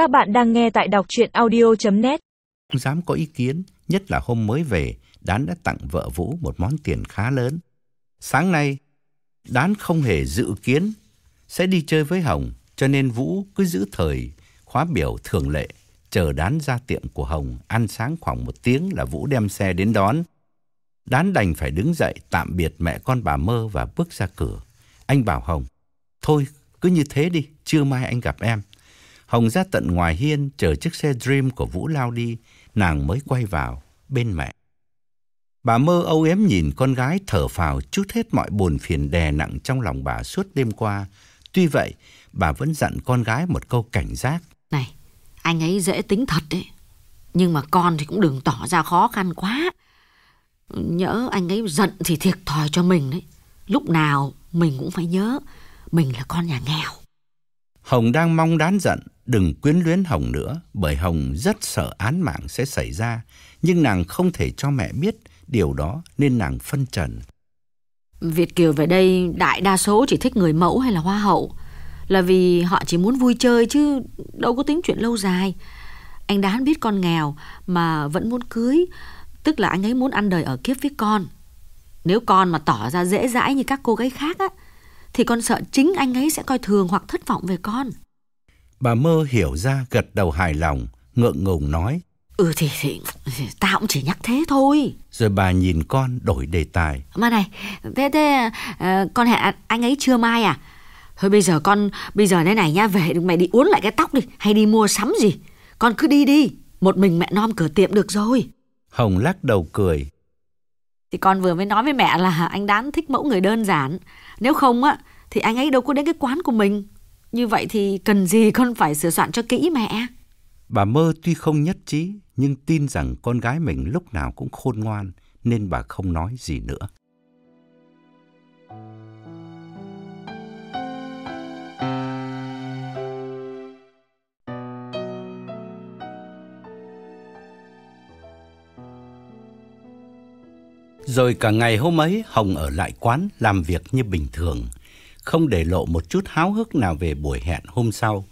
Các bạn đang nghe tại đọc chuyện audio.net Không dám có ý kiến, nhất là hôm mới về, Đán đã tặng vợ Vũ một món tiền khá lớn. Sáng nay, Đán không hề dự kiến sẽ đi chơi với Hồng, cho nên Vũ cứ giữ thời khóa biểu thường lệ, chờ Đán ra tiệm của Hồng, ăn sáng khoảng một tiếng là Vũ đem xe đến đón. Đán đành phải đứng dậy tạm biệt mẹ con bà Mơ và bước ra cửa. Anh bảo Hồng, thôi cứ như thế đi, trưa mai anh gặp em. Hồng ra tận ngoài hiên chờ chiếc xe Dream của Vũ lao đi, nàng mới quay vào bên mẹ. Bà mơ âu yếm nhìn con gái thở phào chút hết mọi buồn phiền đè nặng trong lòng bà suốt đêm qua. Tuy vậy, bà vẫn dặn con gái một câu cảnh giác. Này, anh ấy dễ tính thật đấy. Nhưng mà con thì cũng đừng tỏ ra khó khăn quá. Nhớ anh ấy giận thì thiệt thòi cho mình đấy. Lúc nào mình cũng phải nhớ mình là con nhà nghèo. Hồng đang mong đán giận, đừng quyến luyến Hồng nữa, bởi Hồng rất sợ án mạng sẽ xảy ra, nhưng nàng không thể cho mẹ biết điều đó nên nàng phân trần. Việt Kiều về đây đại đa số chỉ thích người mẫu hay là hoa hậu. Là vì họ chỉ muốn vui chơi chứ đâu có tính chuyện lâu dài. Anh Đán biết con nghèo mà vẫn muốn cưới Tức là anh ấy muốn ăn đời ở kiếp với con. Nếu con mà tỏ ra dễ dãi như các cô gái khác á thì con sợ chính anh ấy sẽ coi thường hoặc thất vọng về con Bà mơ hiểu ra gật đầu hài lòng, ngượng ngùng nói. Ừ thì, thì tao cũng chỉ nhắc thế thôi Rồi bà nhìn con đổi đề tài. Mà này, thế thế ờ, con hẹn anh ấy trưa mai à? Thôi bây giờ con, bây giờ thế này nha, về mày đi uốn lại cái tóc đi, hay đi mua sắm gì. Con cứ đi đi, một mình mẹ non cửa tiệm được rồi. Hồng lắc đầu cười. Thì con vừa mới nói với mẹ là anh Đán thích mẫu người đơn giản. Nếu không á, thì anh ấy đâu có đến cái quán của mình. Như vậy thì cần gì con phải sửa soạn cho kỹ mẹ. Bà mơ tuy không nhất trí, nhưng tin rằng con gái mình lúc nào cũng khôn ngoan, nên bà không nói gì nữa. Rồi cả ngày hôm ấy, Hồng ở lại quán làm việc như bình thường, không để lộ một chút háo hức nào về buổi hẹn hôm sau.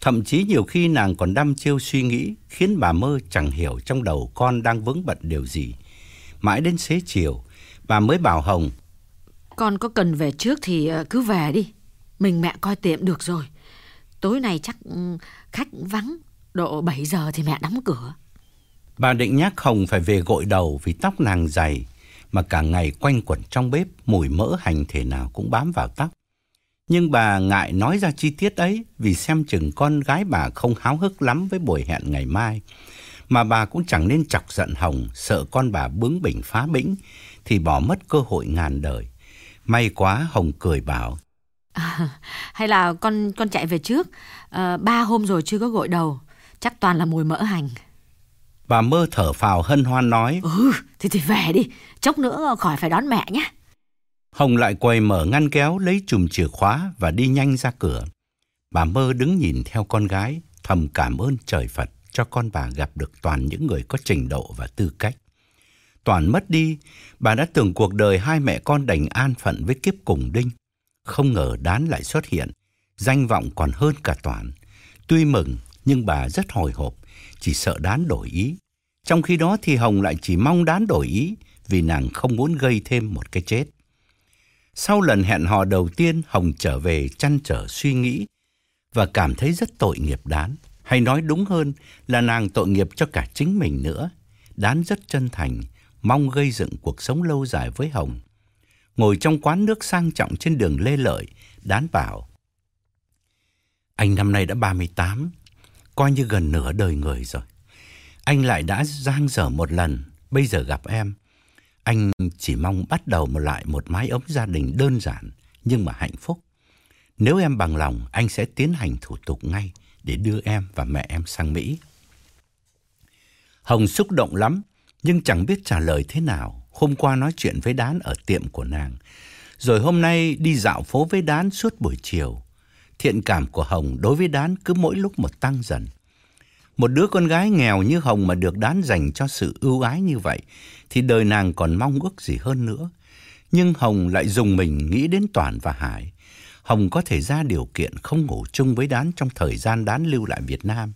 Thậm chí nhiều khi nàng còn đăm chiêu suy nghĩ, khiến bà mơ chẳng hiểu trong đầu con đang vướng bận điều gì. Mãi đến xế chiều, bà mới bảo Hồng, Con có cần về trước thì ờ, cứ về đi. Mình mẹ coi tiệm được rồi. Tối nay chắc ừ, khách vắng. Độ 7 giờ thì mẹ đóng cửa. bà định nhắc Hồng phải về gội đầu vì tóc nàng dày, mà cả ngày quanh quẩn trong bếp, mùi mỡ hành thể nào cũng bám vào tóc. Nhưng bà ngại nói ra chi tiết ấy vì xem chừng con gái bà không háo hức lắm với buổi hẹn ngày mai. Mà bà cũng chẳng nên chọc giận Hồng, sợ con bà bướng bỉnh phá bĩnh, thì bỏ mất cơ hội ngàn đời. May quá Hồng cười bảo, À, hay là con con chạy về trước. à, ba hôm rồi chưa có gội đầu. Chắc toàn là mùi mỡ hành bà mơ thở phào hân hoan nói, Ừ, thì thì về đi. Chốc nữa khỏi phải đón mẹ nhé. Hồng lại quay mở ngăn kéo lấy chùm chìa khóa và đi nhanh ra cửa. Bà mơ đứng nhìn theo con gái, thầm cảm ơn trời Phật cho con bà gặp được toàn những người có trình độ và tư cách. Toàn mất đi, bà đã tưởng cuộc đời hai mẹ con đành an phận với kiếp cùng đinh. Không ngờ đán lại xuất hiện, danh vọng còn hơn cả Toàn. Tuy mừng, nhưng bà rất hồi hộp, chỉ sợ đán đổi ý. Trong khi đó thì Hồng lại chỉ mong đán đổi ý vì nàng không muốn gây thêm một cái chết. Sau lần hẹn hò đầu tiên, Hồng trở về chăn trở suy nghĩ và cảm thấy rất tội nghiệp Đán. Hay nói đúng hơn là nàng tội nghiệp cho cả chính mình nữa. Đán rất chân thành, mong gây dựng cuộc sống lâu dài với Hồng. Ngồi trong quán nước sang trọng trên đường Lê Lợi, Đán bảo Anh năm nay đã 38, coi như gần nửa đời người rồi. Anh lại đã giang dở một lần, bây giờ gặp em. Anh chỉ mong bắt đầu một lại một mái ấm gia đình đơn giản nhưng mà hạnh phúc. Nếu em bằng lòng, anh sẽ tiến hành thủ tục ngay để đưa em và mẹ em sang Mỹ. Hồng xúc động lắm, nhưng chẳng biết trả lời thế nào. Hôm qua nói chuyện với Đán ở tiệm của nàng, rồi hôm nay đi dạo phố với Đán suốt buổi chiều. Thiện cảm của Hồng đối với Đán cứ mỗi lúc một tăng dần. Một đứa con gái nghèo như Hồng mà được đán dành cho sự ưu ái như vậy thì đời nàng còn mong ước gì hơn nữa. Nhưng Hồng lại dùng mình nghĩ đến Toàn và Hải. Hồng có thể ra điều kiện không ngủ chung với đán trong thời gian đán lưu lại Việt Nam,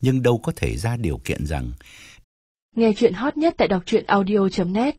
nhưng đâu có thể ra điều kiện rằng Nghe chuyện hot nhất tại đọc truyện audio net